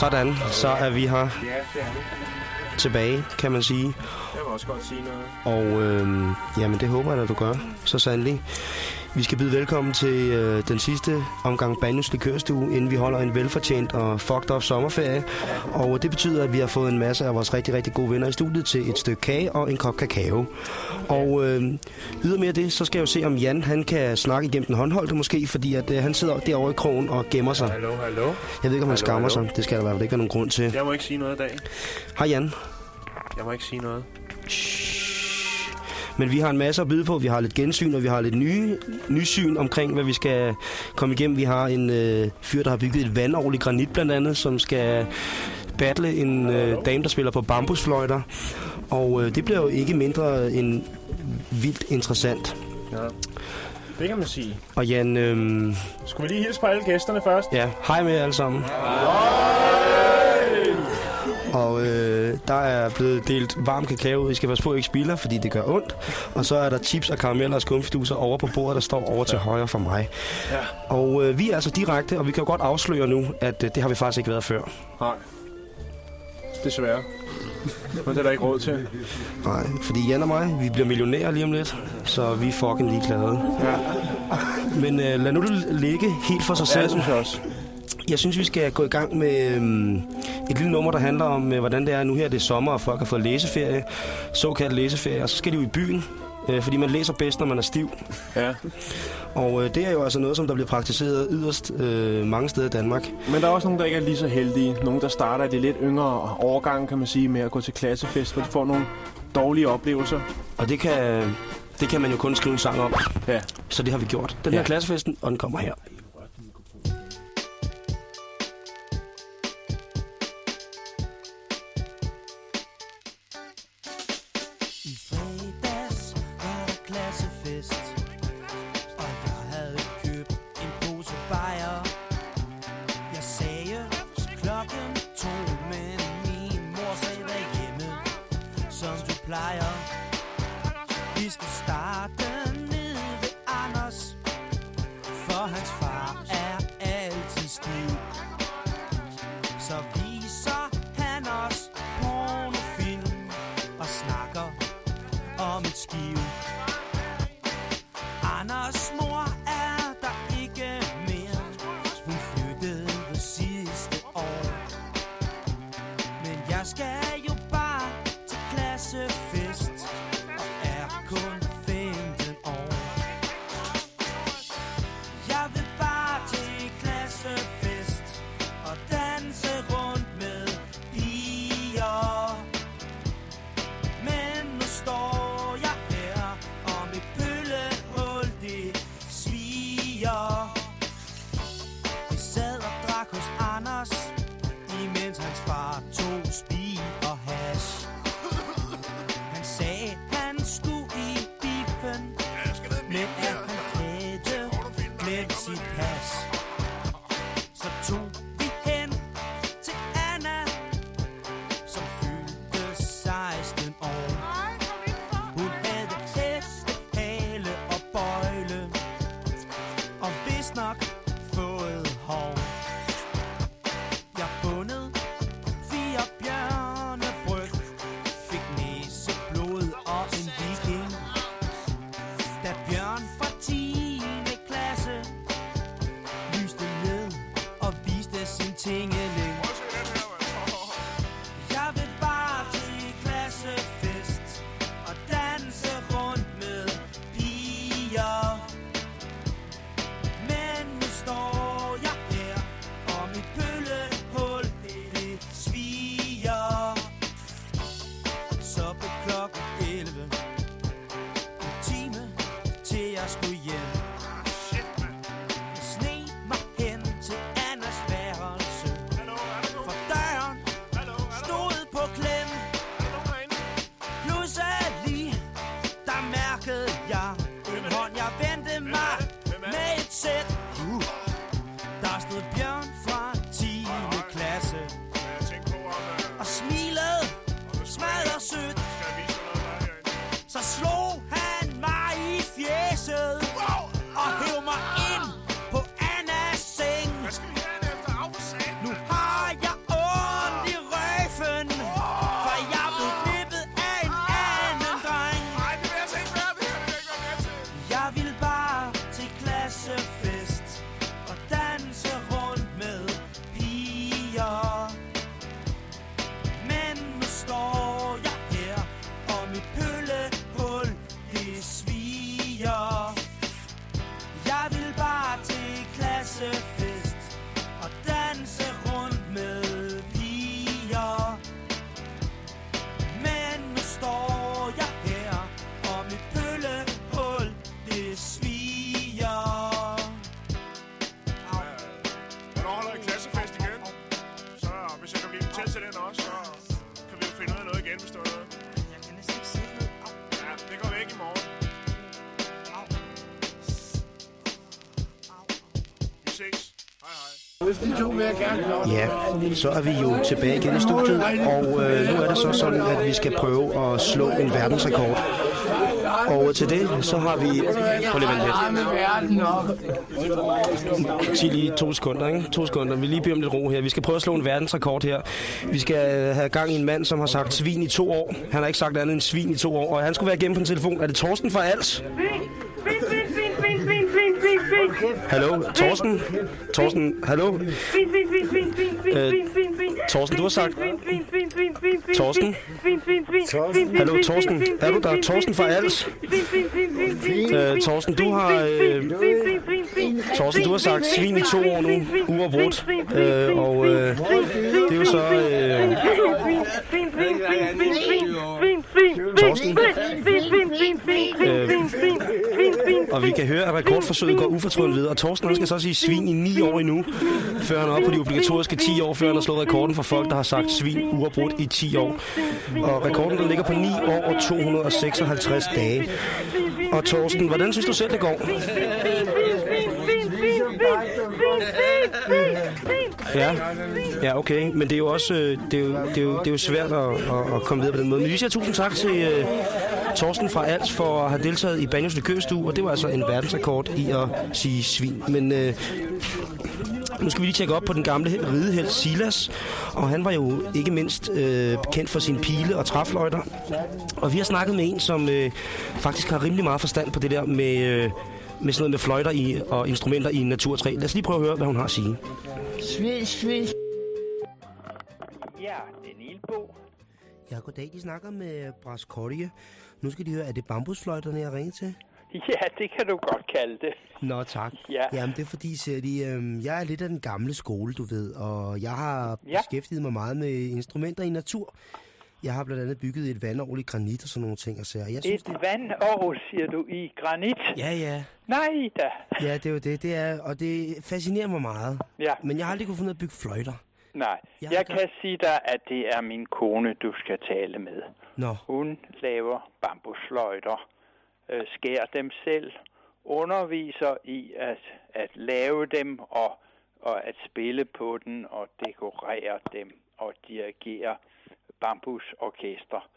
Sådan, så er vi her er tilbage, kan man sige. Jeg vil også godt sige noget. Og øh, jamen, det håber jeg, at du gør, så sandelig. Vi skal byde velkommen til øh, den sidste omgang Banjos Likørstue, inden vi holder en velfortjent og fucked up sommerferie. Og det betyder, at vi har fået en masse af vores rigtig, rigtig gode venner i studiet til et stykke kage og en kop kakao. Og øh, ydermere det, så skal jeg jo se, om Jan han kan snakke igennem den håndholdte måske, fordi at, øh, han sidder derovre i krogen og gemmer sig. Hallo, hallo. Jeg ved ikke, om han Hallo, skammer hallo. sig. Det skal der i hvert fald ikke være nogen grund til. Jeg må ikke sige noget i dag. Hej Jan. Jeg må ikke sige noget. Men vi har en masse at byde på. Vi har lidt gensyn, og vi har lidt nye, nysyn omkring, hvad vi skal komme igennem. Vi har en øh, fyr, der har bygget et vandovl i granit blandt andet, som skal battle en øh, dame, der spiller på bambusfløjter. Og øh, det bliver jo ikke mindre end vildt interessant. Ja. Det kan man sige. Og Jan, øh, Skulle vi lige hilse på alle gæsterne først? ja, hej med jer alle sammen. Og øh, der er blevet delt varm kakao. I skal passe på, at I ikke spilder, fordi det gør ondt. Og så er der chips og karameller og skumfiduser over på bordet, der står over til højre for mig. Ja. Og øh, vi er altså direkte, og vi kan jo godt afsløre nu, at øh, det har vi faktisk ikke været før. Nej. Desværre. Men det er der ikke råd til. Nej, fordi Jan og mig, vi bliver millionærer lige om lidt, så vi er fucking ligeglade. Ja, Men øh, lad nu det ligge helt for sig ja selv. synes jeg også. Jeg synes, vi skal gå i gang med øhm, et lille nummer, der handler om, øh, hvordan det er nu her, det er sommer, og folk har fået læseferie, såkaldt læseferie, og så skal de jo i byen, øh, fordi man læser bedst, når man er stiv. Ja. Og øh, det er jo altså noget, som der bliver praktiseret yderst øh, mange steder i Danmark. Men der er også nogen, der ikke er lige så heldige. Nogen, der starter i det lidt yngre årgang, kan man sige, med at gå til klassefest, hvor de får nogle dårlige oplevelser. Og det kan, det kan man jo kun skrive en sang om, Ja. så det har vi gjort. Den Ja. her klassefesten, og den kommer her. Men Ja, så er vi jo tilbage igen i studiet, og øh, nu er det så sådan, at vi skal prøve at slå en verdensrekord. Og til det, så har vi... Prøv lige lidt. Sig lige to sekunder, ikke? To sekunder. Vi lige beder om lidt ro her. Vi skal prøve at slå en verdensrekord her. Vi skal have gang i en mand, som har sagt svin i to år. Han har ikke sagt andet end svin i to år, og han skulle være igennem på en telefon. Er det Torsten fra Als? Hallo, Torsten? Torsten, hallo? Øh, Torsten, du har sagt... Torsten? Hallo, Torsten? Er du der? Torsten fra Als? Øh, Torsten, du har... Øh, Torsten, du har sagt svin i to år nu, uafbrudt. Øh, og øh, det er jo så... Øh, Torsten? Og vi kan høre, at rekordforsøget går ufortrødent videre. Og Torsten han skal så sige svin i 9 år endnu, før han er oppe på de obligatoriske 10 år, før han har slået rekorden for folk, der har sagt svin uafbrudt i 10 år. Og rekorden der ligger på 9 år og 256 dage. Og Torsten, hvordan synes du selv, det går? Ja, ja okay. Men det er jo også øh, det er jo, det er jo, det er jo svært at, at, at komme videre på den måde. Men vi siger tusind tak til øh, Torsten fra Als for at have deltaget i Banjos Likørstue, og det var altså en verdensrekord i at sige svin. Men uh, nu skal vi lige tjekke op på den gamle rideheld Silas, og han var jo ikke mindst øh, bekendt for sine pile og træfløjter. Og vi har snakket med en, som øh, faktisk har rimelig meget forstand på det der med, øh, med sådan noget med fløjter i, og instrumenter i en naturtræ. Lad os lige prøve at høre, hvad hun har at sige. Svin, svin. Ja, det er Nilbo. Ja, goddag. De snakker med Bras Kortie. Nu skal de høre, er det bambusfløjterne, jeg ringer til? Ja, det kan du godt kalde det. Nå, tak. Ja. Jamen, det er fordi, siger de, øh, jeg er lidt af den gamle skole, du ved, og jeg har Ja. beskæftiget mig meget med instrumenter i natur. Jeg har blandt andet bygget et vandovl i granit og sådan nogle ting. Og så jeg synes, Et det... vandovl, siger du, i granit? Ja, ja. Nej da. Ja, det er jo det. det er, og det fascinerer mig meget. Ja, Men jeg har aldrig kunne finde ud af at bygge fløjter. Nej. Jeg Jeg kan- kan sige dig, at det er min kone, du skal tale med. Nå, Hun laver bambusløjter, øh, skærer dem selv, underviser i at, at lave dem og, og at spille på den og dekorere dem og dirigere bambusorkester.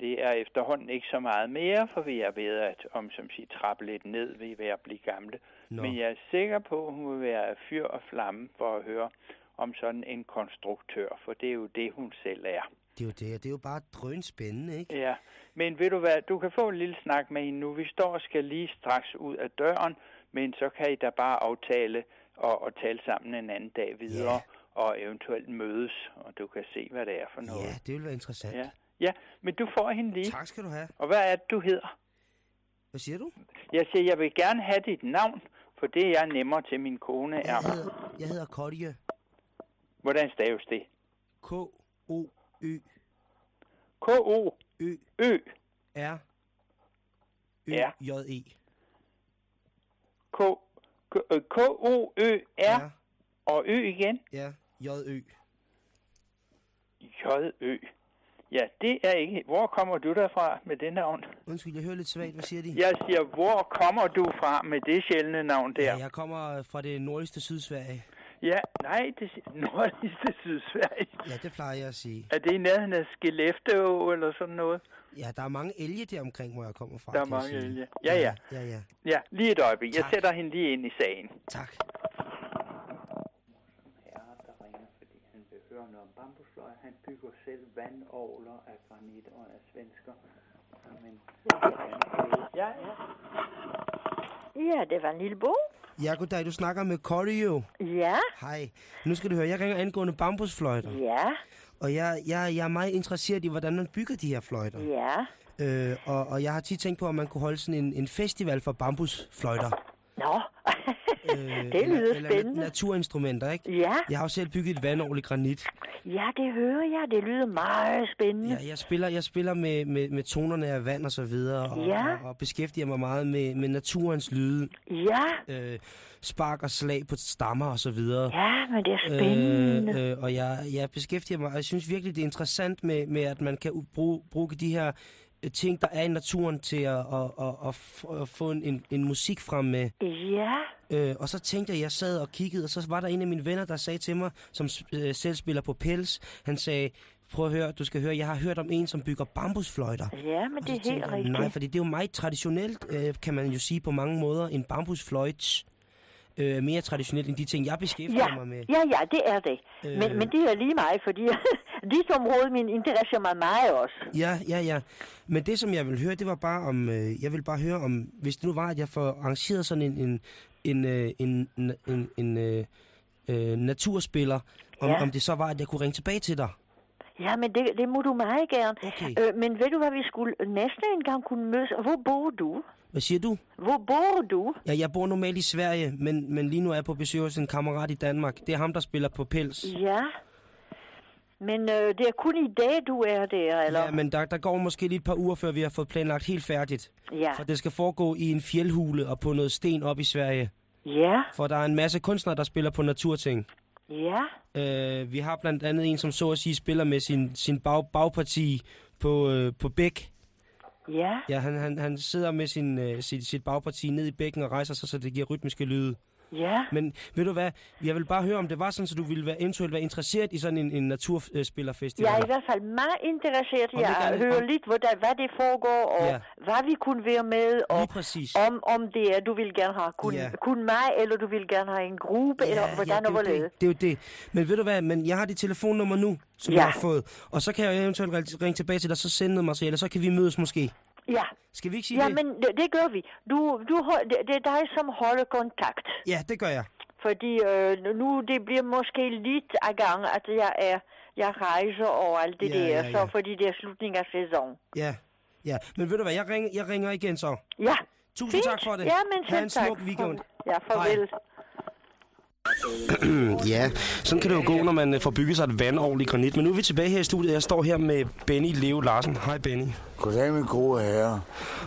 Det er efterhånden ikke så meget mere, for vi er ved at om som siger, trappe lidt ned ved at blive gamle. Nå. Men jeg er sikker på, at hun vil være fyr og flamme for at høre om sådan en konstruktør, for det er jo det, hun selv er. det er jo det. og Det er jo bare drøn spændende, ikke? Ja, men ved du hvad, du kan få en lille snak med hende nu. Vi står og skal lige straks ud af døren, men så kan I da bare aftale og, og tale sammen en anden dag videre, Ja. og eventuelt mødes, og du kan se, hvad det er for noget. Ja, det vil være interessant. ja. ja men du får hende lige. Tak skal du have. Og hvad er det, du hedder? Hvad siger du? Jeg siger, jeg vil gerne have dit navn, for det er nemmere til min kone er. Jeg hedder, jeg hedder Kortie. Hvordan staves det? K-O-Ø. K-O-Ø. Ø. R. Ø. Ja. J-E. K- K- øh, K-O-Ø-R R. og Ø igen. Ja. J-Ø. J-Ø. Ja, det er ikke... Hvor kommer du derfra med det navn? Undskyld, jeg hører lidt svagt. Hvad siger de? Jeg siger, hvor kommer du fra med det sjældne navn der? Ja, jeg kommer fra det nordligste Sydsverige. Ja, nej, det nordligste Sydsverige. Ja, det plejer jeg at sige. Er det i nærheden af Skellefteå eller sådan noget? Ja, der er mange elge der omkring, hvor jeg kommer fra. Der er mange elge. Ja, ja. Ja, ja. Ja, lige et øjeblik. Jeg sætter hende lige ind i sagen. Tak. Herre, der ringer, fordi han vil høre noget om bambusløg. Han bygger selv vandovler af granit og af svensker. Men... Ja, ja. Ja, det var en lille bog. Ja, goddag. Du snakker med Kortie. Ja, Hej. Nu skal du høre, jeg ringer angående bambusfløjter. ja, Og jeg, jeg, jeg er meget interesseret i, hvordan man bygger de her fløjter. ja. Øh, og, og jeg har tit tænkt på, om man kunne holde sådan en, en festival for bambusfløjter. Nå, Øh, det lyder eller, spændende. Naturinstrumenter, ikke? Ja, Jeg har jo selv bygget et vandovl i granit. ja, det hører jeg. Det lyder meget spændende. Ja, jeg spiller, jeg spiller med, med, med tonerne af vand og så videre, og, Ja. og, og beskæftiger mig meget med, med naturens lyde, Ja, øh, spark og slag på stammer og så videre. ja, men det er spændende. Øh, øh, og jeg, jeg beskæftiger mig, og jeg synes virkelig, det er interessant med, med at man kan bruge, bruge de her ting, der er i naturen til at, at, at, at, at få en, en, musik frem med. Ja, Øh, og så tænkte jeg, jeg sad og kiggede, og så var der en af mine venner, der sagde til mig, som øh, selv spiller på pels, han sagde, prøv at høre, du skal høre, jeg har hørt om en, som bygger bambusfløjter. ja, men det er helt jeg, rigtigt. Nej, fordi det er jo meget traditionelt, øh, kan man jo sige på mange måder, en bambusfløjt øh, mere traditionelt end de ting, jeg beskæftiger Ja, mig med. ja, ja, det er det. Øh. Men, men det er lige mig, fordi dit område min interesserer mig meget også. Ja, ja, ja. Men det, som jeg vil høre, det var bare om... Øh, jeg vil bare høre om... Hvis det nu var, at jeg får arrangeret sådan en... en en, øh, en, en, en, en øh, øh, naturspiller, om, Ja. om det så var, at jeg kunne ringe tilbage til dig. Ja, men det, det må du meget gerne. Okay. Øh, men ved du, hvad vi skulle næste engang kunne mødes? Hvor bor du? Hvad siger du? Hvor bor du? Ja, jeg bor normalt i Sverige, men, men lige nu er jeg på besøg hos en kammerat i Danmark. Det er ham, der spiller på pels. Ja. Men øh, det er kun i dag, du er der, eller? Ja, men der, der går måske lige et par uger, før vi har fået planlagt helt færdigt. Ja. For det skal foregå i en fjeldhule og på noget sten op i Sverige. Ja, For der er en masse kunstnere, der spiller på naturting. ja, Øh, vi har blandt andet en, som så at sige spiller med sin, sin bag, bagparti på, øh, på bæk ja. Ja, han, han, han sidder med sin, øh, sit, sit bagparti ned i bækken og rejser sig, så det giver rytmiske lyde. Ja, Men ved du hvad, jeg vil bare høre, om det var sådan, så du ville være, eventuelt være interesseret i sådan en, en naturspillerfestival. jeg er i hvert fald meget interesseret i at høre om- lidt, hvordan, hvad det foregår, og Ja. hvad vi kunne være med, og om, om det er, du vil gerne have kun, Ja. kun mig, eller du vil gerne have en gruppe, eller hvordan det, og hvorledes. det, det er jo det. Men ved du hvad, men jeg har dit telefonnummer nu, som Ja. jeg har fået. Og så kan jeg eventuelt ring- ringe tilbage til dig, så sende noget materiale, så kan vi mødes måske. Ja, Skal vi ikke sige ja det? men det, det gør vi. Du, du, det, det er dig, som holder kontakt. Ja, det gør jeg. Fordi øh, nu det bliver måske lidt af gang, at jeg er jeg rejser og alt det Ja, der, ja, ja. så fordi det er slutning af sæson. Ja, ja. Men ved du hvad, jeg ringer, jeg ringer igen så. Ja, Tusind fint. tak for det. Ja, men Ha' en tak. smuk weekend. Ja, farvel. Ja, sådan kan det jo gå, når man øh, får bygget sig et vandovl i granit. Men nu er vi tilbage her i studiet. Jeg står her med Benny Leo Larsen. Hej Benny. Goddag, min gode herre.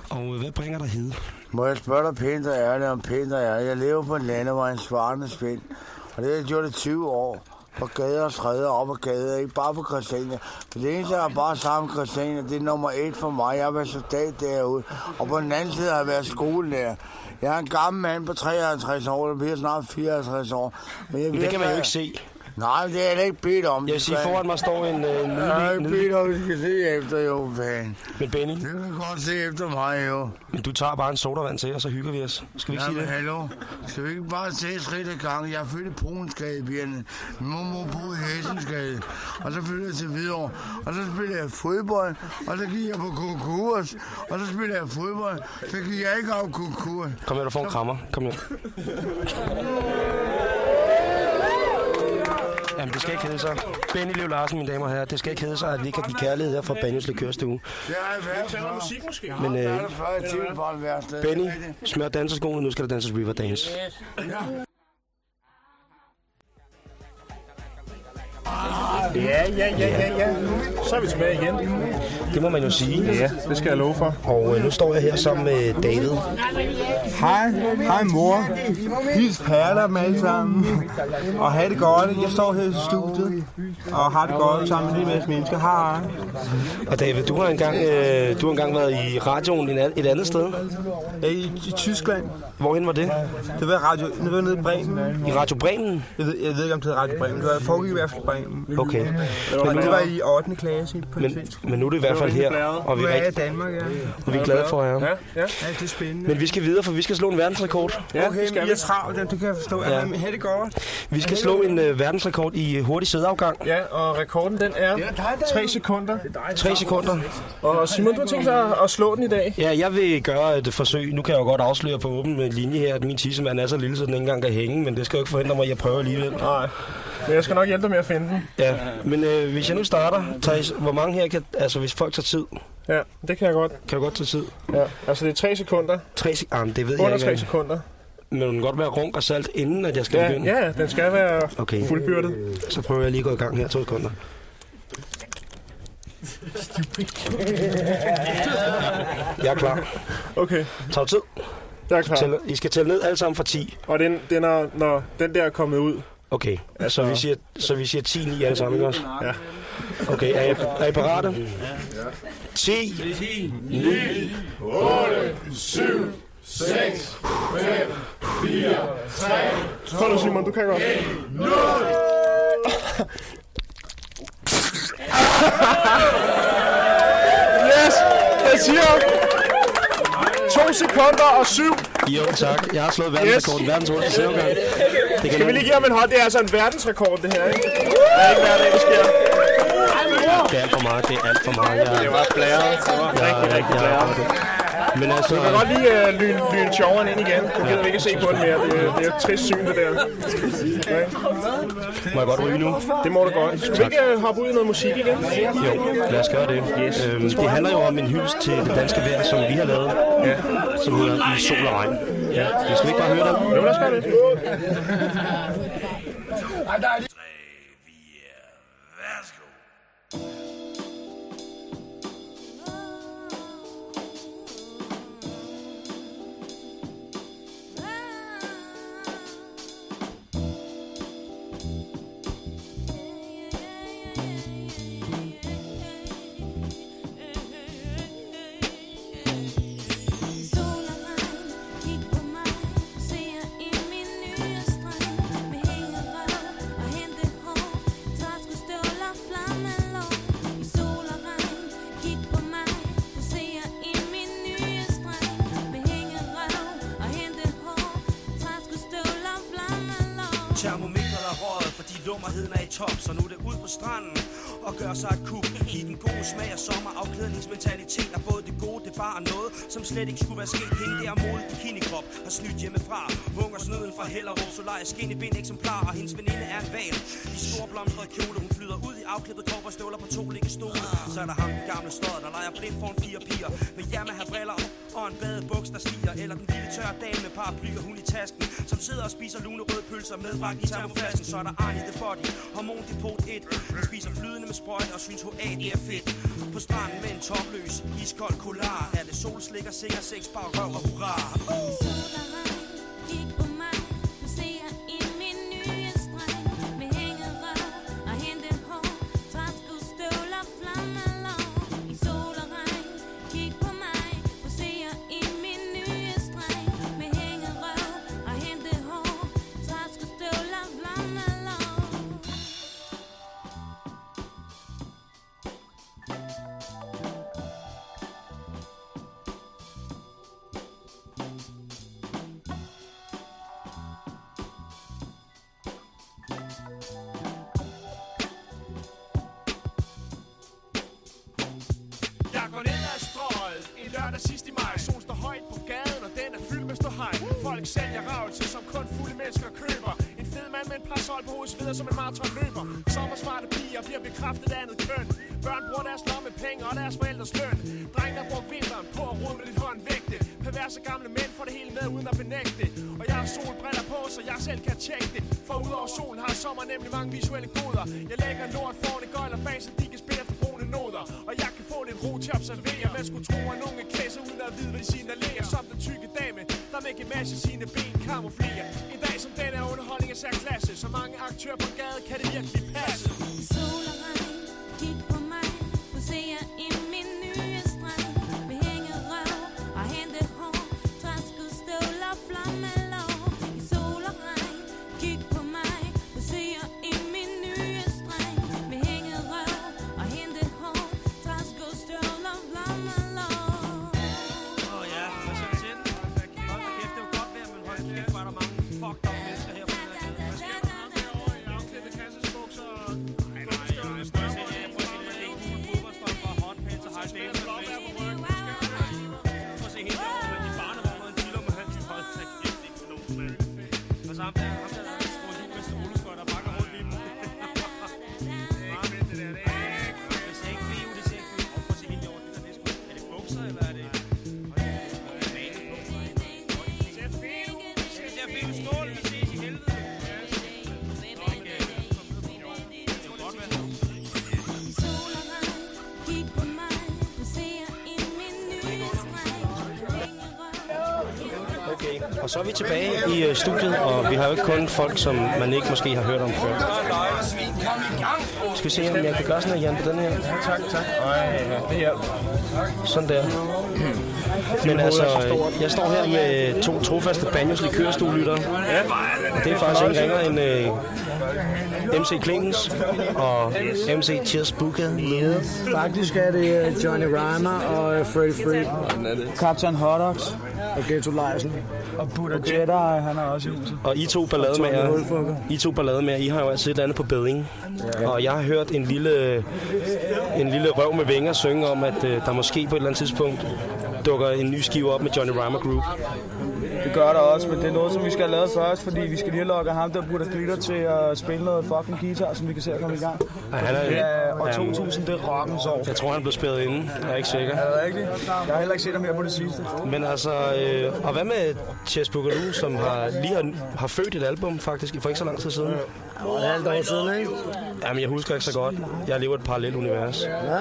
Og øh, hvad bringer dig hed? Må jeg spørge dig pænt og ærligt om pænt og ærligt? Jeg lever på en landevej, en svarende spind. Og det har jeg gjort i 20 år. På gader og stræder op og gader, ikke bare på Christiania. For det eneste, jeg har bare sammen Christiania, det er nummer et for mig. Jeg har været soldat derude. Og på den anden side har jeg været skolelærer. Jeg er en gammel mand på 53 år, der bliver snart 54 år. Men, jeg det kan man jo ikke se. Nej, det er da ikke bedt om. Jeg vil sige, foran mig står en øh, Jeg har ikke bedt om, at du skal se efter, jo, fan. Men Benny, Du kan godt se efter mig, jo. men du tager bare en sodavand til, og så hygger vi os. Skal vi ikke Ja, sige det? hallo. Skal vi ikke bare se skridt ad gang? Jeg er født i Brunsgade, Bjørne. Min mor bo i Hessensgade. Og så flyttede jeg til Hvidovre. Og så spillede jeg fodbold. Og så gik jeg på konkurs. Og så spillede jeg fodbold. Så gik jeg ikke af konkurs. Kom her, du får en krammer. Kom her. Jamen, det skal ikke hedde sig. Benny Leo Larsen, mine damer og herrer. Det skal ikke hedde sig, at vi kan give kærlighed her fra Banyos Likørstue. Det Tænder for. musik måske? Men øh, er. Benny, smør danserskoene. Nu skal der danses Riverdance. Ja, ja, ja, ja, ja. Så er vi tilbage igen. Det må man jo sige. Ja, det skal jeg love for. Og øh, nu står jeg her sammen med David. Hej, hej mor. Hils perler dem alle sammen. Og have det godt. Jeg står her i studiet og har det godt sammen med en masse mennesker. Hej. Og David, du har engang, øh, du har engang været i radioen et an- et andet sted. Jeg er i, i Tyskland. Hvorhen var det? Det var radio, det var nede i Bremen. I Radio Bremen? Jeg ved, jeg ved ikke, om det hedder Radio Bremen. Det var foregik i hvert fald Bremen. Okay. Men det var i 8. klasse på Men, men nu er det i hvert fald her, og vi Nu er, i Danmark, ja. og vi er glade for jer. Ja, ja. Ja, det er spændende. Men vi skal videre, for vi skal slå en verdensrekord. Ja, Okay, det skal vi. Er travlt, det kan jeg forstå. Ja. Ha' det godt. Vi skal slå en øh, verdensrekord i hurtig sædeafgang. Ja, og rekorden den er 3 sekunder. 3 sekunder. Og Simon, du har tænkt dig at slå den i dag. Ja, jeg vil gøre et forsøg. Nu kan jeg jo godt afsløre på åben linje her, at min tissemand er så lille, så den ikke engang kan hænge. Men det skal jo ikke forhindre mig, at jeg prøver alligevel. Nej, men jeg skal nok hjælpe dig med at finde den. Ja, men øh, hvis jeg nu starter, Thijs, hvor mange her kan... Altså, hvis folk tager tid, Ja, det kan jeg godt. kan du godt tage tid? Ja, altså det er 3 sekunder. 3 sek- ah, det ved jeg Under ikke. 3 hvad- sekunder. Men den kan godt være runk og salt, inden at jeg skal Ja, begynde. ja, den skal være Okay, fuldbyrdet. så prøver jeg lige at gå i gang her. To sekunder. Jeg er klar. Okay, Tag tid. jeg er klar. I skal tælle ned alle sammen fra 10. Og den, den er, når den der er kommet ud, Okay, så vi siger, så vi siger 10 9 alle sammen, ikke også? Ja. Okay, er I, er I parate? Ja. 10, 9, Kom nu, Simon, du kan godt. yes! Jeg siger... To sekunder og syv. Jo, tak. Jeg har slået verdensrekorden. Yes. Verdens hurtigste sævgang. Det kan Skal vi lige give ham en hånd? Det er altså en verdensrekord, det her, ikke? Det er ikke hver dag, det sker. Det er alt for meget. Det er alt for meget. Jeg, Det var blæret. Det var rigtig, rigtig blæret. Men altså, Du kan godt lige uh, lyne, lyne sjoveren ind igen. Du gider vi ikke se på den mere. Det, det er et trist syn, det der. Okay. må jeg godt ryge nu? Det må du godt. Skal vi ikke uh, hoppe ud i noget musik igen? Jo, lad os gøre det. Yes. Øhm, det handler jo om en hyldest til det danske vejr, som vi har lavet, Ja. som hedder I sol og regn. Ja. Vi skal ikke bare høre det? Jo, lad os gøre det. Som slet ikke skulle være sket. Hende der mod bikinikrop har snydt hjemmefra. Hungersnøden fra Hellerup i ben eksemplar Og hendes veninde er en val. I storblomstret kjole Hun flyder ud i afklippet støvler på to liggestole Så er der ham den gamle stod Der leger blind foran fire piger. Med Yamaha briller og en badebog tasken Som sidder og spiser lune røde pølser medbragt i termoflasken. Så er der Arnie the Body, hormondepot 1 Han spiser flydende med sprøjte og synes HA det er fedt. På stranden med en topløs, iskold kolar. Er det solslikker, sikker sex, bare røv og hurra. Regn, Og så er vi tilbage i øh, studiet, og vi har jo ikke kun folk, som man ikke måske har hørt om før. Skal vi se, om jeg kan gøre sådan her, Jan, på den her? Tak, tak. Ej, det hjælper. Sådan der. Men altså, jeg står her med to trofaste Banjos likørstuelyttere. Ja. Og det er faktisk ikke ringer end øh, MC Klinkens og MC Cheers Buka. Faktisk er det øh, Johnny Rhymer og øh, Freddy Free. Captain Hotdogs. Og Ghetto Leisen. Og Buddha Jedi, han er også i huset. Og I to ballademager, I to ballademager, I har jo altid et eller andet på beding. Og jeg har hørt en lille, en lille røv med vinger synge om, at øh, der måske på et eller andet tidspunkt dukker en ny skive op med Johnny Rhymer Group. Det gør der også, men det er noget, som vi skal have lavet først, fordi vi skal lige lukket ham, der Buddha Glitter til at spille noget fucking guitar, som vi kan se at komme i gang. Ej, han er, Ja, og Jamen, 2000, det er rockens år. Jeg tror, han blev spærret inde. Jeg er ikke sikker. Er det rigtigt? Jeg har heller ikke set ham her på det sidste. Men altså, øh, og hvad med Chess Boogaloo, som har, lige har, har født et album faktisk for ikke så lang tid siden? Det var et halvt år siden, ikke? Jamen, jeg husker ikke så godt. Jeg lever et parallelt univers. Ja.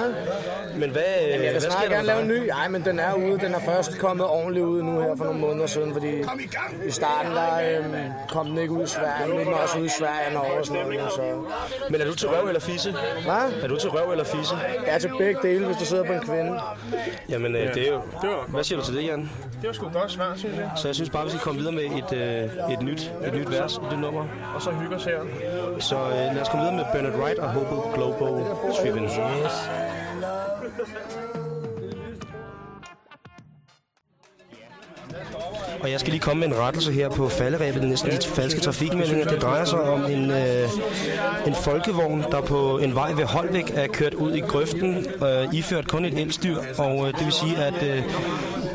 Men hvad, Jamen, jeg hvad vil snart gerne lave en ny. Nej, men den er ude. Den er først kommet ordentligt ud nu her for nogle måneder siden, fordi i starten der øhm, kom den ikke ud i Sverige. Nu er den også ude i Sverige og Norge og sådan noget. Så. Men er du til røv eller fisse? Hvad? Er du til røv eller fisse? Jeg er til begge dele, hvis du sidder på en kvinde. Jamen, øh, det er jo... Hvad siger du til det, Jan? Det var sgu godt svar, synes jeg. Så jeg synes bare, vi skal komme videre med et, øh, et, nyt, et nyt vers, et nyt nummer. Og så hygger os her. Så øh, lad os komme videre med Bernard Wright og Hobo Global Trippin. Yes. Og jeg skal lige komme med en rettelse her på falderæbet. Det er næsten lidt falske trafikmeldinger. Det drejer sig om en, øh, en folkevogn, der på en vej ved Holbæk er kørt ud i grøften, øh, iført kun et elstyr. Og øh, det vil sige, at øh,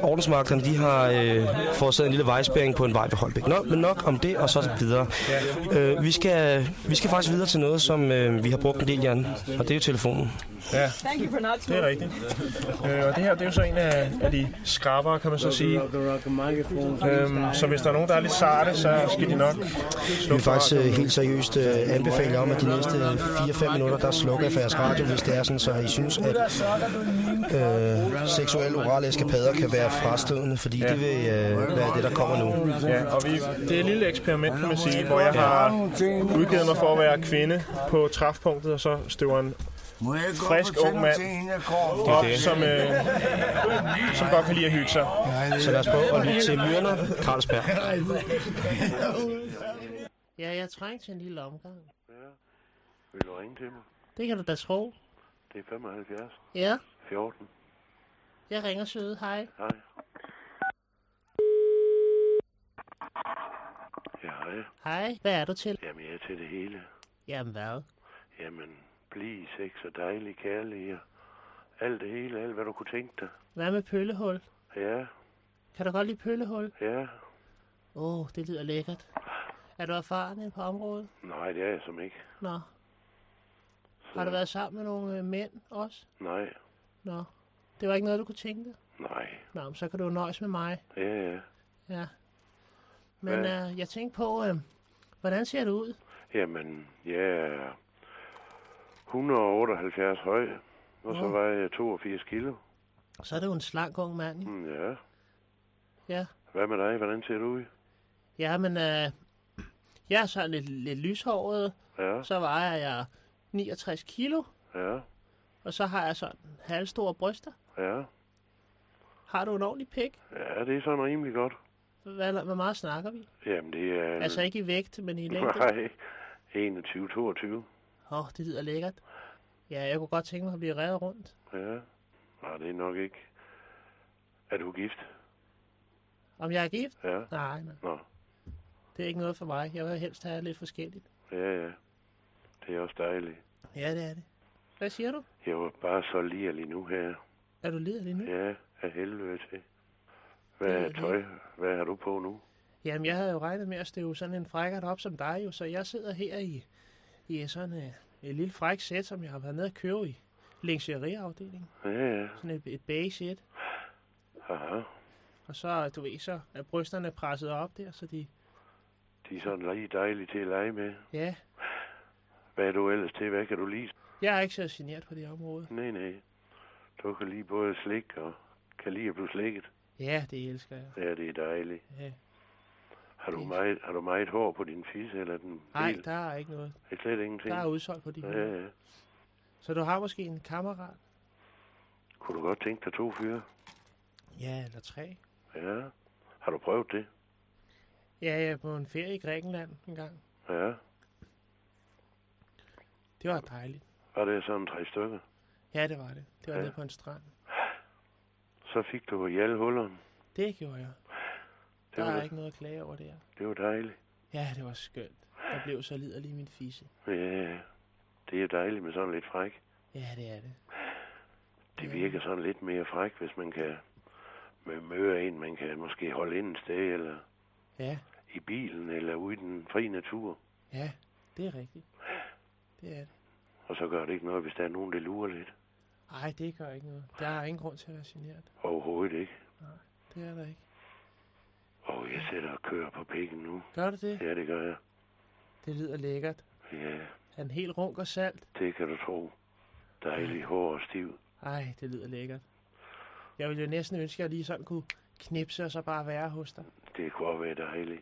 ordensmagterne de har øh, forårsaget en lille vejspæring på en vej ved Holbæk. Nå, men nok om det, og så videre. Øh, vi, skal, vi skal faktisk videre til noget, som øh, vi har brugt en del, Jan. Og det er jo telefonen. Ja, det er rigtigt. Øh, og det her, det er jo så en af, af de skrabere, kan man så sige. Øhm, så hvis der er nogen, der er lidt sarte, så skal de nok Vi vil faktisk øh, helt seriøst øh, anbefale om, at de næste 4-5 minutter, der slukker jeg for jeres radio, hvis det er sådan, så I synes, at øh, seksuelle orale eskapader kan være frastødende, fordi det vil øh, være det, der kommer nu. Ja, og vi, det er et lille eksperiment, kan man sige, hvor jeg har udgivet mig for at være kvinde på træfpunktet, og så støver en Må jeg gå frisk ung mand op, som, øh, som godt kan lide at hygge sig. Så lad os prøve at lytte til Myrna Carlsberg. Ja, jeg trængte til en lille omgang. Vil du ringe til mig? Det kan du da tro. Det er 75 Ja, 14. jeg ringer søde. Hej. Hej. Ja, hej. Hej, hvad er du til? Jamen, jeg er til det hele. Jamen hvad? Jamen, bliv, sex og dejlig kærlighed. Alt det hele, alt hvad du kunne tænke dig. Hvad med pøllehul? Ja, Kan du godt lide pøllehul? ja. Åh, oh, det lyder lækkert. Er du erfaren på området? Nej, det er jeg som ikke. Nå. Har du været sammen med nogle øh, mænd også? Nej, Nå. Det var ikke noget, du kunne tænke dig? nej. Nå, men så kan du jo nøjes med mig. Ja, ja. Ja. Men Hvad? øh, jeg tænkte på, øh, hvordan ser det ud? Jamen, jeg er 178 høj, og så vejer jeg 82 kilo. Så er det jo en slank ung mand. ikke? Mm, ja. Ja. Hvad med dig? Hvordan ser du ud? Ja, men øh, jeg er så lidt, lidt lyshåret. Ja, Så vejer jeg 69 kilo, ja, og så har jeg sådan halvstore bryster. ja. Har du en ordentlig pik? Ja, det er sådan rimelig godt. Hvad, hvor meget snakker vi? Jamen, det er... Altså ikke i vægt, men i længde? Nej, 21, 22. Åh, oh, det lyder lækkert. Ja, jeg kunne godt tænke mig at blive revet rundt. Ja. Nej, det er nok ikke. Er du gift? Om jeg er gift? Ja. Nej, nej. Nå, Det er ikke noget for mig. Jeg vil helst have lidt forskelligt. ja, ja. Det er også dejligt. Ja, det er det. Hvad siger du? Jeg var bare så lige nu her. Er du liderlig nu? Ja, af helvede til. Hvad er tøj? Hvad har du på nu? Jamen, jeg havde jo regnet med at støve sådan en frækkert op som dig jo, så jeg sidder her i, i sådan uh, et lille fræk sæt, som jeg har været nede at købe i lingerieafdelingen. Ja, ja. Sådan et, et beige sæt. Aha. Og så, du ved, så er brysterne presset op der, så de... De er sådan lige dejlige til at lege med. Ja, Hvad er du ellers til? Hvad kan du lide? jeg er ikke så generet på det område. Nej, nej. Du kan lide både slik og kan lide at blive slikket. Ja, det elsker jeg. Ja, det er dejligt. Ja. Har du, meget, har du meget hår på din fisse, eller den Nej, helt? der er ikke noget. Det er slet ingenting. Der er udsolgt på de Ja, ja, ja. Så du har måske en kammerat? Kunne du godt tænke dig to fyre? Ja, eller tre. Ja. Har du prøvet det? Ja, jeg er på en ferie i Grækenland en gang. Ja. Det var dejligt. Var det sådan tre stykker? Ja, det var det. Det var Ja. nede på en strand. Så fik du i alle hullerne. Det gjorde jeg. Der var er ikke noget at klage over der. Det var dejligt. Ja, det var skønt. Jeg blev så liderlig min fisse. Ja, det er dejligt med sådan lidt fræk. Ja, det er det. Det virker sådan lidt mere fræk, hvis man kan møde en, man kan måske holde ind et sted, eller Ja, i bilen, eller ude i den fri natur. ja, det er rigtigt. Det er det. Og så gør det ikke noget, hvis der er nogen, der lurer lidt. Ej, det gør ikke noget. Der er ingen grund til at være generet. Overhovedet ikke. Det er der ikke. Og jeg sætter og kører på pikken nu. Gør du det? Ja, det gør jeg. Det lyder lækkert. Ja, Han helt runk og salt. det kan du tro. Dejlig hår og stiv. Ej, det lyder lækkert. Jeg ville jo næsten ønske, at jeg lige sådan kunne knipse og så bare være hos dig. Det kunne også være dejligt.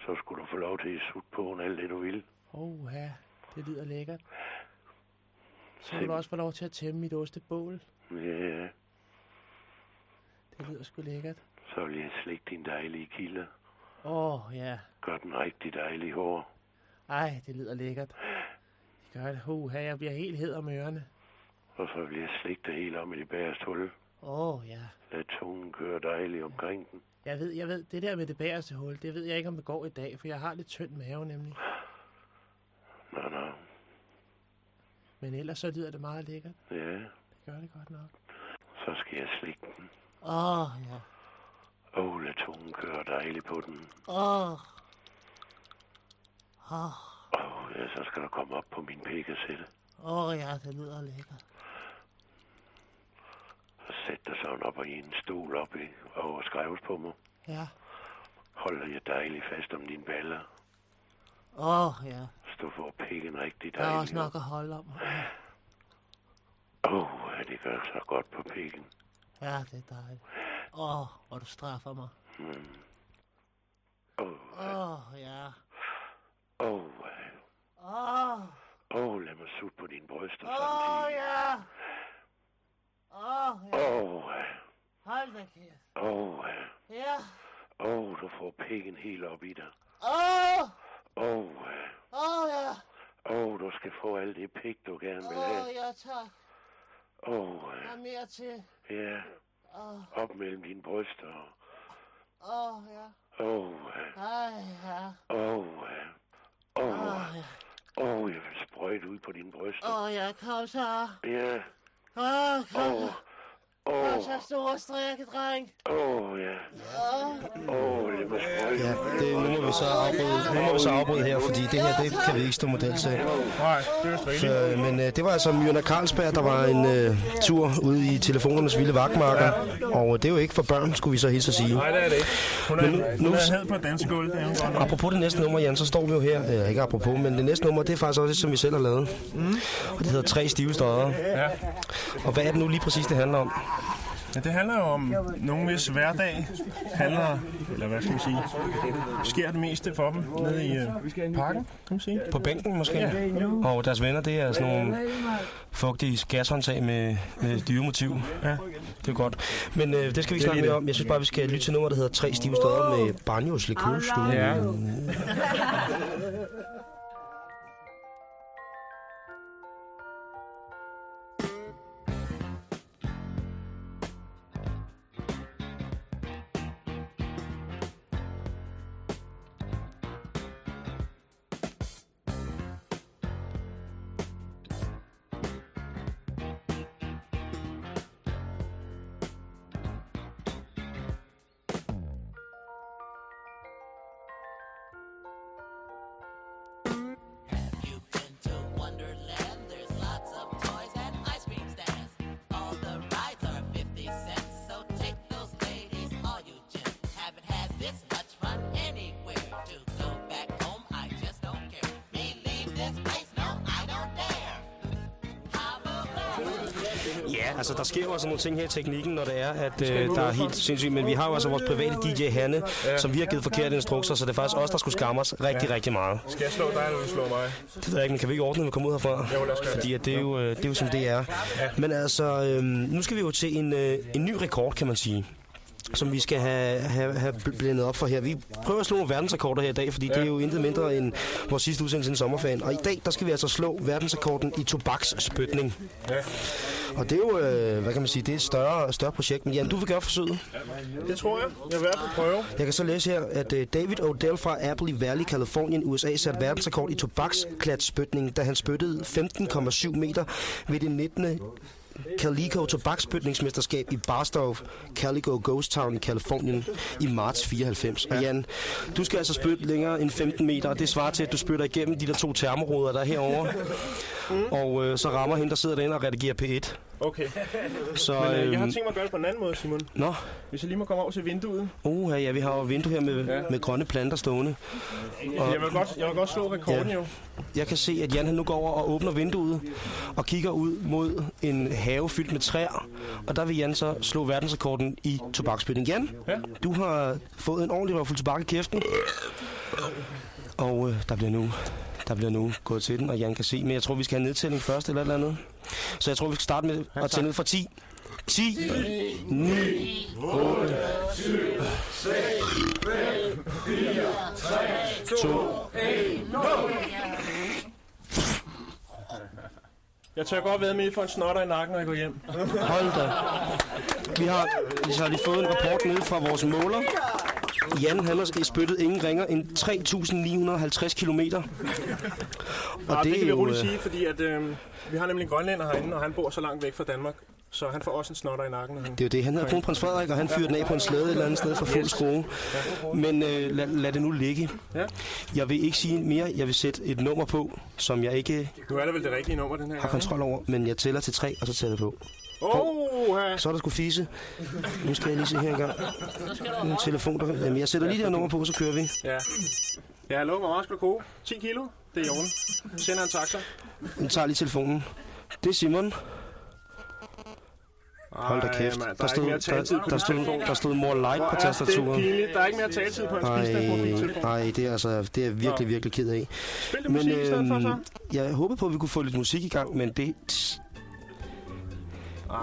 Så skulle du få lov til at sutte på en alt det, du vil. Åh, ja, det lyder lækkert. Så vil du også få lov til at tæmme mit ostebål. Ja, Det lyder sgu lækkert. Så vil jeg slikke din dejlige kilder. Åh, ja. Gør den rigtig dejlige hår. Ej, det lyder lækkert. Det gør det. Uh, jeg bliver helt hed om ørerne. Og så vil jeg slikke det hele om i det bagerste hul. Åh, ja. Lad tungen køre dejligt omkring den. Jeg ved, jeg ved, det der med det bagerste hul, det ved jeg ikke, om det går i dag, for jeg har lidt tynd mave nemlig. Nå, nå. Men ellers så lyder det meget lækkert. Ja, Det gør det godt nok. så skal jeg slikke den. Åh, ja. Og lad tungen køre dejligt på den. Åh. Åh, Og ja, så skal du komme op på min pik og sætte. åh, ja, det lyder lækkert. Så sæt dig sådan op i en stol op i, og skrives på mig. Ja. Holder jeg dejligt fast om dine baller. Åh, ja. Så du får pikken rigtig Der er også dejligt. nok at holde om. Åh, oh, ja, det gør så godt på pikken. Ja, det er dejligt. Åh, hvor du straffer mig. Mm. Åh, Åh, ja. åh, Åh, åh, lad mig sutte på dine bryster åh, samtidig. ja. Åh, ja. Åh, Hold da kæft. åh, Ja. åh, du får pikken helt op i dig. Åh, Åh, åh, ja. åh, du skal få alt det pik, du gerne vil Åh, have. ja, tak. Åh, Der er mere til. ja, Åh, op mellem dine bryster. åh, ja. Åh, Ej, ja. åh, åh, Åh, ja. åh, jeg vil sprøjte ud på dine bryster. Åh, ja, kom så. Ja, Åh, kom åh, åh, så, store strikke, dreng. åh, ja. Åh, lad mig sprøjte. Ja, det, nu må vi så afbryde, nu må vi så afbryde her, fordi det her, det kan vi ikke stå model til. Nej, det er men øh, det var altså Myrna Carlsberg, der var en øh, tur ude i telefonernes vilde vagtmarker. Og det er jo ikke for børn, skulle vi så hilse at sige. Nej, det er det ikke. Hun er, Men nu- hed på dansegulvet, det er. Apropos det næste nummer, Jan, så står vi jo her. Øh, ikke apropos, men det næste nummer, det er faktisk også et, som vi selv har lavet. Mm. Og det hedder Tre stive støder. Ja. Og hvad er det nu lige præcis, det handler om? Men det handler jo om nogen, hvis hverdag handler, eller hvad skal vi sige, sker det meste for dem nede i øh, parken, kan man sige. På bænken måske? Ja. Og deres venner, det er sådan nogle fugtige gashåndtag med, med dyremotiv. Ja. Det er godt. Men øh, det skal vi Det snakke mere om. Jeg synes bare, vi skal lytte til nummer, der hedder Tre stive støder med Banjos Likørstue. Ja. Ja, altså nogle ting her i teknikken, når det er, at øh, der er helt sindssygt. Men vi har jo altså vores private DJ Hanne, ja. som vi har givet forkerte instrukser, så det er faktisk os, der skulle skamme os rigtig, ja. rigtig meget. Skal jeg slå dig, eller vil du slå mig? Det ved jeg ikke, men kan vi ikke ordne, når vi kommer ud herfra? Jo, lad os Fordi at det, er jo, øh, det er jo som det er. Men altså, øh, nu skal vi jo til en, øh, en ny rekord, kan man sige som vi skal have, have, have blendet op for her. Vi prøver at slå nogle verdensrekorder her i dag, fordi ja. det er jo intet mindre end vores sidste udsendelse i sommerferien. Og i dag, der skal vi altså slå verdensrekorden i tobaksspytning. Ja. Og det er jo, øh, hvad kan man sige, det er et større, større projekt. Men Jan, du vil gøre forsøget. Det tror jeg. Jeg vil i hvert fald prøve. Jeg kan så læse her, at øh, David Odell fra Apple i Valley, Californien, USA, satte verdensrekord i tobaksklatsspytning, da han spyttede 15,7 meter ved det 19. Calico tobaksspytningsmesterskab i Barstow, Calico Ghost Town i Kalifornien i marts 94. Og Jan, du skal altså spytte længere end 15 meter, og det svarer til, at du spytter igennem de der to termoruder, der er herovre. Og øh, så rammer hende, der sidder derinde og redigerer P1. Okay. Så, Men øh, jeg har øhm, tænkt mig at gøre det på en anden måde, Simon. Nå, Hvis jeg lige må komme over til vinduet. uh, ja, vi har jo vindue her med, Ja. med grønne planter stående. Og... Jeg, vil godt, jeg vil godt slå rekorden Ja. jo. Jeg kan se, at Jan han nu går over og åbner vinduet og kigger ud mod en have fyldt med træer. Og der vil Jan så slå verdensrekorden i tobaksspytning. Jan, Ja. du har fået en ordentlig røvfuld tobak i kæften. Og øh, der bliver nu der bliver nu gået til den, og Jan kan se. Men jeg tror, vi skal have nedtælling først eller et eller andet. Så jeg tror, vi skal starte med at tælle ned fra 10. 10, 9, 8, 7, 6, 5, 4, 3, 2, Jeg tør godt ved med, at I får en snotter i nakken, når jeg går hjem. Hold da. Vi har, vi har lige fået en rapport ned fra vores måler. Jan han har spyttet ingen ringer end 3.950 kilometer. Og det, det kan vi roligt øh, sige, fordi at, øh, vi har nemlig en grønlænder herinde, og han bor så langt væk fra Danmark. Så han får også en snotter i nakken. Det er jo det. Han hedder kronprins Frederik, og han fyrer den af på en slæde et eller andet sted for fuld skrue. Men øh, lad, lad det nu ligge. Ja. Jeg vil ikke sige mere. Jeg vil sætte et nummer på, som jeg ikke Nu er det vel det rigtige nummer, den her har kontrol over. Men jeg tæller til tre, og så tæller jeg på. Ja. Så er der sgu fise. Nu skal jeg lige se her engang. Nu telefon, der... Jamen, jeg sætter lige det her nummer på, så kører vi. Ja. Ja, hallo, hvor meget skal du koge? 10 kilo? Det er i orden. Sender en taxa. Nu tager lige telefonen. Det er Simon. Hold da Ej, kæft. mand, Der der, er stod, taletid der, på der, stod, der stod mor light Hvor på tastaturet. Det. Der er ikke mere taletid på en spidsdagsmobiltelefon. Ej, ej, det er altså det er jeg virkelig, virkelig ked af. Spil det musik i stedet for, så. jeg håbede på, at vi kunne få lidt musik i gang, men det...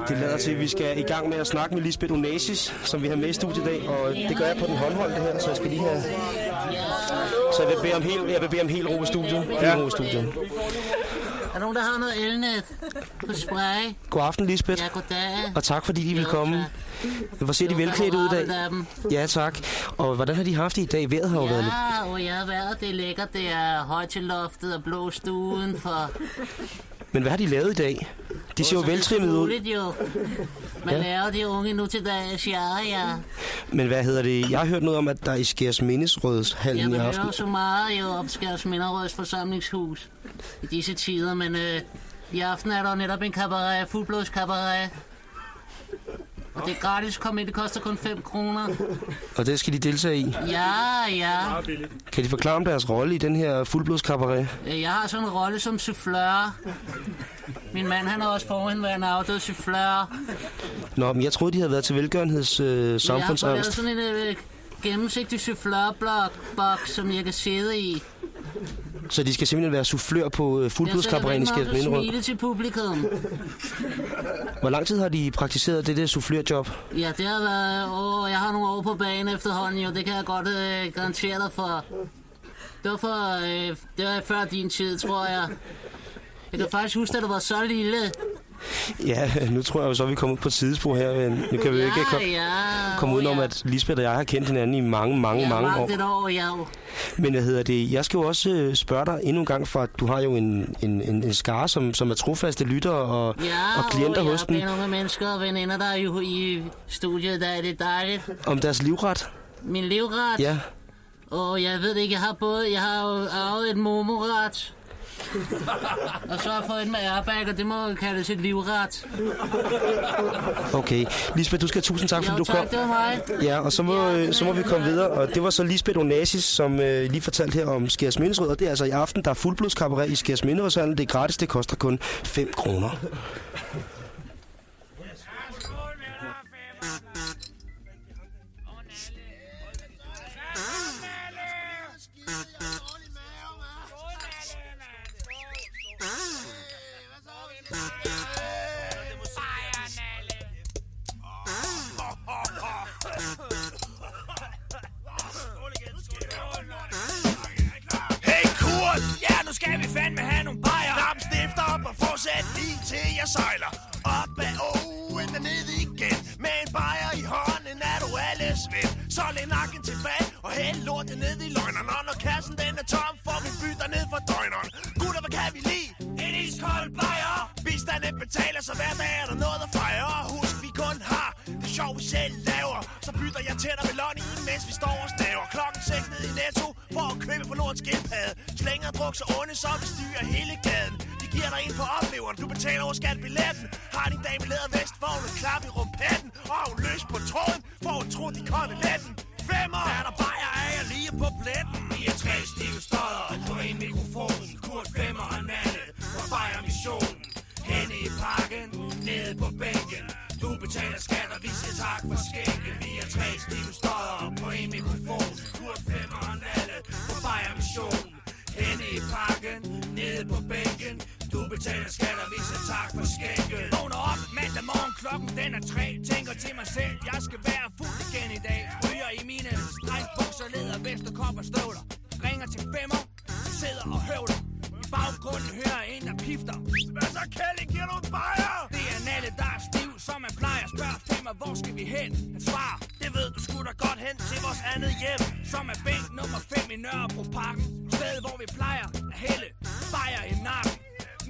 Det lader til, at vi skal i gang med at snakke med Lisbeth Onassis, som vi har med i studiet i dag, og det gør jeg på den håndholdte her, så jeg skal lige have... Så jeg vil bede om helt, jeg vil bede om helt ro i studiet. Ja. ro i studiet. Er nogen, der har noget elnet på spray? God aften, Lisbeth. Ja, goddag. Og tak, fordi de vil komme. Hvor ser de velklædt ud i dag? Ja, tak. Og hvordan har de haft det i dag? Vejret har jo været lidt... Ja, og jeg har været, det er lækkert. Det er højt til loftet og blå stuen for... Men hvad har de lavet i dag? De ser jo veltrimmet ud. Muligt jo. Man Ja. lærer de unge nu til dags, ja, ja. Men hvad hedder det? Jeg har hørt noget om, at der er i Skærs Mindesrødshallen Jeg i aften. høre så meget jo op Skærs Minderøds forsamlingshus i disse tider, men øh, i aften er der netop en cabaret, fuldblods cabaret. Og det er gratis at komme ind, det koster kun 5 kroner. Og det skal de deltage i. Ja, ja. Kan de forklare om deres rolle i den her fuldblodskabaret? Øh, Jeg har sådan en rolle som soufflør. Min mand, han er også forhenværende afdød soufflør. Nå, men jeg troede, de havde været til velgørenheds øh, Jeg har samfundsangst. sådan en øh, gennemsigtig soufflørblok, som jeg kan sidde i. Så de skal simpelthen være soufflør på øh, Jeg fuldblodskabaret i meget Minderød. smile til publikum. Hvor lang tid har de praktiseret det der soufflørjob? Ja, det har været... Åh, jeg har nogle år på banen efterhånden, jo. Det kan jeg godt øh, garantere dig for. Det var, for, øh, det var før din tid, tror jeg. Jeg kan faktisk huske, at du var så lille. Ja, nu tror jeg jo så, at vi kommer ud på et sidespor her. Men nu kan vi jo ikke Ja, komme, ja, komme udenom, ja. at Lisbeth og jeg har kendt hinanden i mange, mange, Ja, mange år. år, ja. Men hvad hedder det? Jeg skal jo også øh, spørge dig endnu en gang, for at du har jo en, en, en, en skare, som, som er trofaste lyttere og, Ja, og klienter hos ja, dem, pæne unge mennesker og veninder, der er jo i studiet, der er det dejligt. om deres livret. Min livret? Ja. Og jeg ved det ikke, jeg har både, jeg har jo arvet et momoret. og så har jeg fået et med airbag, og det må kaldes et livret. Okay. Lisbeth, du skal have tusind tak, fordi Jo, du kom. tak, det var mig. Ja, og så må, øh, så må vi komme videre. Og det var så Lisbeth Onassis, som øh, lige fortalte her om Skærs Mindesrød. Og det er altså i aften, der er fuldblodskabaret i Skærs Mindesrødshallen. Det er gratis, det koster kun 5 kroner. Sat og lige til jeg sejler Op ad åen og ned igen. Med en bajer i hånden er du alle svind Så læn nakken tilbage og hæld lortet ned i løgneren. Og når kassen den er tom, får vi bytter ned for døgneren. Gutter, hvad kan vi lide? En iskold bajer. Bistanden betaler, så hver dag er der noget at fejre. Og Husk, vi kun har det sjov, vi selv laver. Så bytter jeg tænder med Lonnie, mens vi står og staver. Klokken 6 ned i Netto for at købe for lort skildpadde. Slænger druk så onde, så styrer hele gaden. De giver dig ind på opleveren, du betaler over skatbilletten Har din dame læder vest, får hun klap i rumpetten. Og hun løs på tråden, får hun tro de kondeletten Femmer! Er der bajer, af jeg lige på pletten. Vi er tre stive stodder på en mikrofon Kurt Femmer og Nalle på Bajer Missionen Henne i parken, nede på bænken. Du betaler skat, og vi siger tak for skænken. Vi er tre stive stodder på en mikrofon Kurt Femmer og Nalle på Henne i parken, nede på bænken. Du betaler skat, og viser tak for skænken Vågner op mandag morgen, klokken den er tre. Tænker til mig selv, jeg skal være fuld igen i dag. Ryger i mine strækbukser, leder vest og kop og støvler. Ringer til femmer, sidder og høvler. I baggrunden hører en, der pifter. Hvad så, Kelly, giver du en bajer? Det er Nalle, der som man plejer. Spørg til mig, hvor skal vi hen? Han svarer, det ved du sgu da godt hen til vores andet hjem Som er bænk nummer 5 i Nørrebro Parken Stedet, hvor vi plejer at hælde bajer i nakken.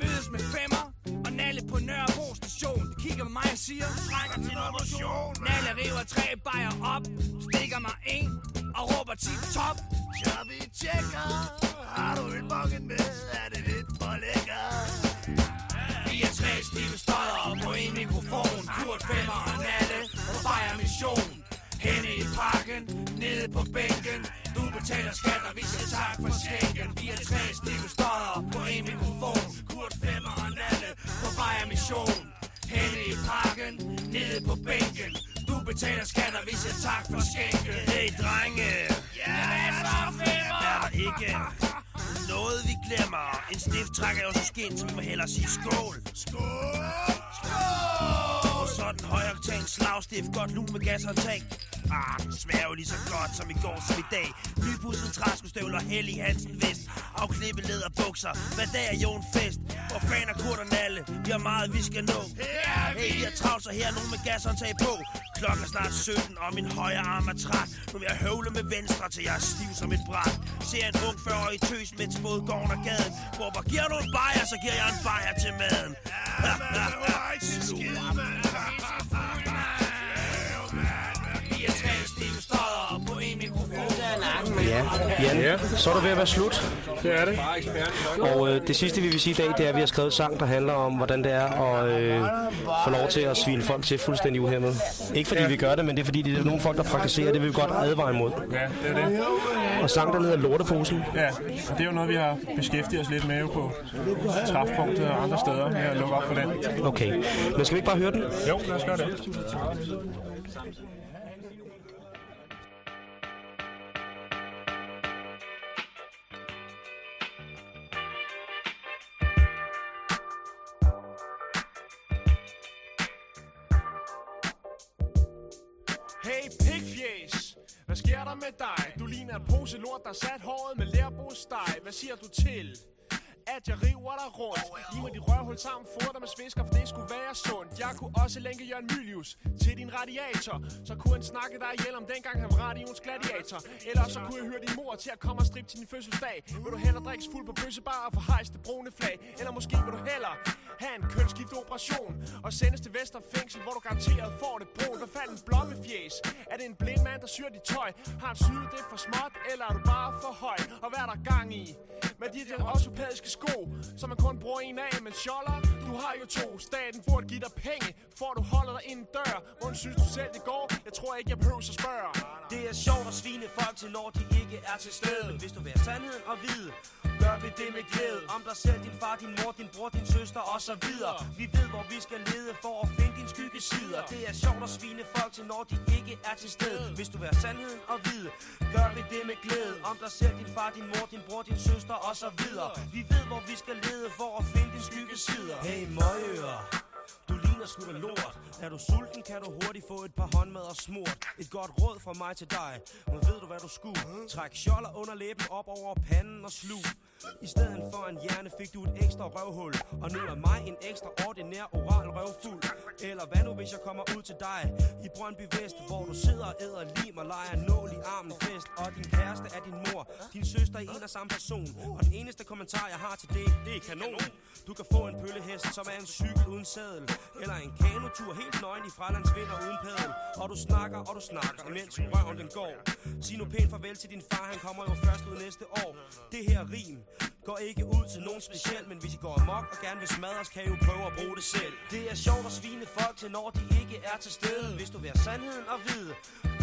Mødes med femmer og Nalle på Nørrebro station. De kigger på mig og siger trækker til noget Nalle river tre bajer op Stikker mig en og råber til top. Så vi tjekker. På bænken. Du betaler skat, og vi siger tak for skænken Vi er tre stive stodder på en mikrofon. Kurt Femmer og Nalle på Bayer Mission. Henne i parken, nede på bænken. Du betaler skat, og vi siger tak for skænken Hey drenge. Ja, så Femmer? Er der ikke noget vi glemmer. En stift trækker jo så skin, så vi må hellere sige skål. Skål! Skål! Sådan så oktan slagstift, godt lun med gashåndtag Ah, den smager jo lige så godt som i går som i dag. Nypudset træskostøvler, hellig Hansen vest. Afklippe bukser, hvad dag er jo en fest. Hvor fan er Kurt og Nalle, vi har meget vi skal nå. Hey, vi har travlt, så her er nogen med gashåndtag på. Klokken er snart 17, og min højre arm er træt. Nu vil jeg høvle med venstre, til jeg er stiv som et bræt. Ser en ung 40-årig tøs, mens både gården og gaden Råber, giver du en bajer, så giver jeg en bajer til maden. Ja, man, du har ikke skid, Ja, Jan, ja. så er det ved at være slut. Det er det. Og øh, det sidste, vi vil sige i dag, det er, at vi har skrevet sang, der handler om, hvordan det er at øh, få lov til at svine folk til fuldstændig uhemmet. Ikke fordi ja. vi gør det, men det er fordi, det er nogle folk, der praktiserer det, vil vi godt advare imod. Ja, det er det. Og sang, der hedder Lorteposen. Ja, og det er jo noget, vi har beskæftiget os lidt med jo på træfpunktet og andre steder med at lukke op for den. Okay. Men skal vi ikke bare høre den? Jo, lad os gøre det. Lort, der sat håret med lærbosteg Hvad siger du til? At jeg river dig rundt Giv mig de rørhul sammen, for dig med svisker For det skulle være sundt Jeg kunne også lænke Jørgen Mylius til din radiator Så kunne han snakke dig ihjel om dengang han var radioens gladiator Eller så kunne jeg høre din mor til at komme og strippe til din fødselsdag Vil du hellere drikkes fuld på bøssebar og få hejst det brune flag Eller måske vil du hellere have en kønsskifteoperation Og sendes til Vesterfængsel, hvor du garanteret får det brun Hvad fanden en blommefjæs? Er det en blind mand, der syr dit tøj? Har han syet det for småt, eller er du bare for høj? Og hvad er der gang i? Med de der ortopædiske sko, som man kun bruger en af Men sjoller, du har jo to. Staten burde give dig penge, for du holder dig ind dør. Hvordan synes du selv det går? Jeg tror ikke, jeg behøver at spørge. Det er sjovt at svine folk til, når de ikke er til stede. Men hvis du vil have sandheden og vide Gør vi det med glæde. Om dig selv, din far, din mor, din bror, din søster og så videre. Vi ved, hvor vi skal lede for at finde din skyggesider Det er sjovt at svine folk til, når de ikke er til stede. Hvis du vil have sandheden og vide Gør vi det med glæde. Om dig selv, din far, din mor, din bror, din søster og så videre. Vi ved, hvor vi skal lede for at finde din skygge skyggesider Hey møgører. Du ligner sgu da lort. Er du sulten, kan du hurtigt få et par håndmad og smurt. Et godt råd fra mig til dig. Men ved du hvad du skulle? Træk skjolder under læben op over panden og slug I stedet for en hjerne fik du et ekstra røvhul. Og nu er mig en ekstra ordinær oral røvfuld Eller hvad nu hvis jeg kommer ud til dig? I Brøndby Vest Hvor du sidder og æder lim og leger nål i armen fest. Og din kæreste er din mor. Din søster er en og samme person. Og den eneste kommentar jeg har til det, det er kanon. Du kan få en pøllehest som er en cykel uden sadel eller en kanotur helt nøgen i fralandsvinder uden padel. Og du snakker og du snakker imens røven den går. Sig nu pænt farvel til din far, han kommer jo først ud næste år. Det her rim går ikke ud til nogen speciel Men hvis I går amok og gerne vil smadres, kan I jo prøve at bruge det selv. Det er sjovt at svine folk til, når de ikke er til stede. Hvis du vil have sandheden og vide,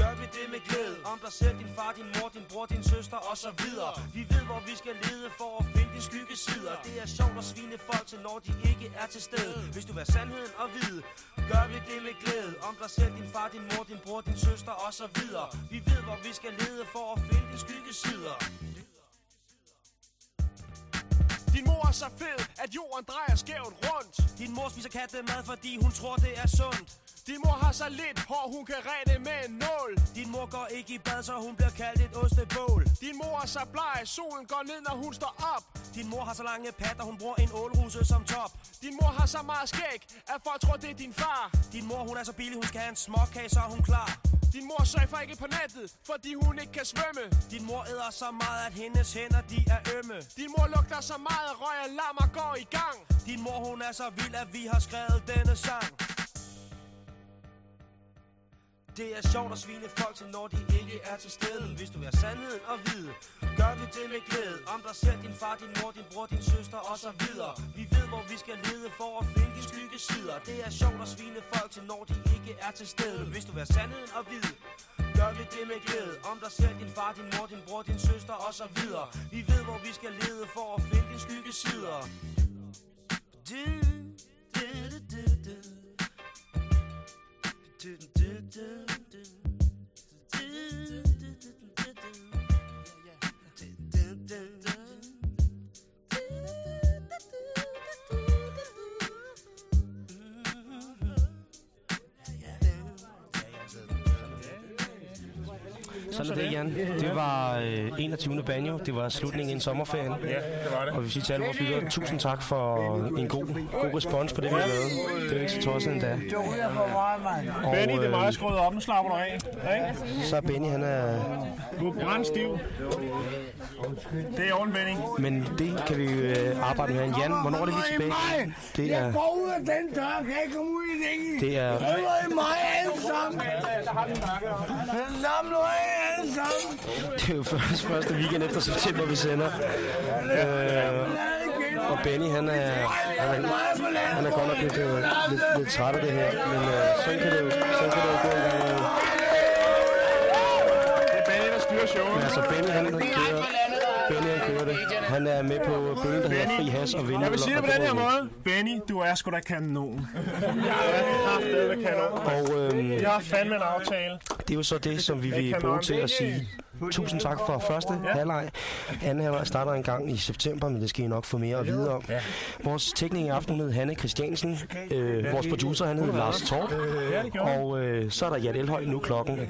gør vi det med glæde. Om dig selv, din far, din mor, din bror, din søster og så videre. Vi ved, hvor vi skal lede for at finde de skyggesider Det er sjovt at svine folk til, når de ikke er til stede. Hvis du vil have sandheden og vide, gør vi det med glæde. Om dig selv, din far, din mor, din bror, din søster og så videre. Vi ved, hvor vi skal lede for at finde de skyggesider din mor er så fed, at jorden drejer skævt rundt. Din mor spiser kattemad, fordi hun tror, det er sundt. Din mor har så lidt hår, hun kan rette med en nål. Din mor går ikke i bad, så hun bliver kaldt et ostebål. Din mor er så bleg, solen går ned, når hun står op. Din mor har så lange patter, hun bruger en ålruse som top. Din mor har så meget skæg, at folk tror, det er din far. Din mor, hun er så billig, hun skal have en småkage, så er hun klar. Din mor surfer ikke på nettet, fordi hun ikke kan svømme. Din mor æder så meget, at hendes hænder, de er ømme. Din mor lugter så meget, at røg og lammer går i gang. Din mor, hun er så vild, at vi har skrevet denne sang. Det er sjovt at svine folk til, når de ikke er til stede. Hvis du er sandheden og vide, gør vi det med glæde. Om dig selv, din far, din mor, din bror, din søster og så videre. Vi ved, hvor vi skal lede for at finde de skyggesider Det er sjovt at svine folk til, når de ikke er til stede. Hvis du er sandheden og vide, gør vi det med glæde. Om dig selv, din far, din mor, din bror, din søster og så videre. Vi ved, hvor vi skal lede for at finde de skygge sider. Du, du, du, du. Du, du, du, du. Du, Sådan er det, Jan. Det var øh, 21. banjo. Det var slutningen af sommerferien. Ja, det var det. Og vi siger til alle vores lyttere, tusind tak for en god, god respons på det, vi har lavet. Det er ikke så tosset endda. Og, Benny, det er øh, meget skruet op. Nu slapper du af. Ikke? Så er Benny, han er... Du er brændstiv. Det er i orden, Benny. Men det kan vi øh, arbejde med. Jan, hvornår er det lige tilbage? Det Jeg er... går ud af den dør, kan jeg komme ud i den. Det er- Røver i mig alle sammen. Samler af alle sammen. Det er jo først første weekend efter september, vi sender. Øh, og Benny, han er, han er, han er godt nok lidt, øh, lidt, lidt træt af det her. Men øh, sådan kan det jo, sådan kan det jo gå gang. imellem. Det er Benny, der styrer showet. Men altså, Benny, han kører, Benny, han kører det. Han er med på bølgen, der hedder Fri Has og Vindmøller. Jeg vil sige det på den her måde. Benny, du er sgu da kanon. Jeg er kraftedeme kanon. Og øhm, Jeg har fandme en aftale. det er jo så det, som vi vil kan bruge til at sige tusind tak for første halvleg. Anden halvleg starter en gang i september, men det skal I nok få mere at vide om. Vores tekniker i aften hed Hanne Christiansen. Øh, vores producer, han hed Lars Torp. Og øh, så er der Jan Elhøj nu klokken. Ja.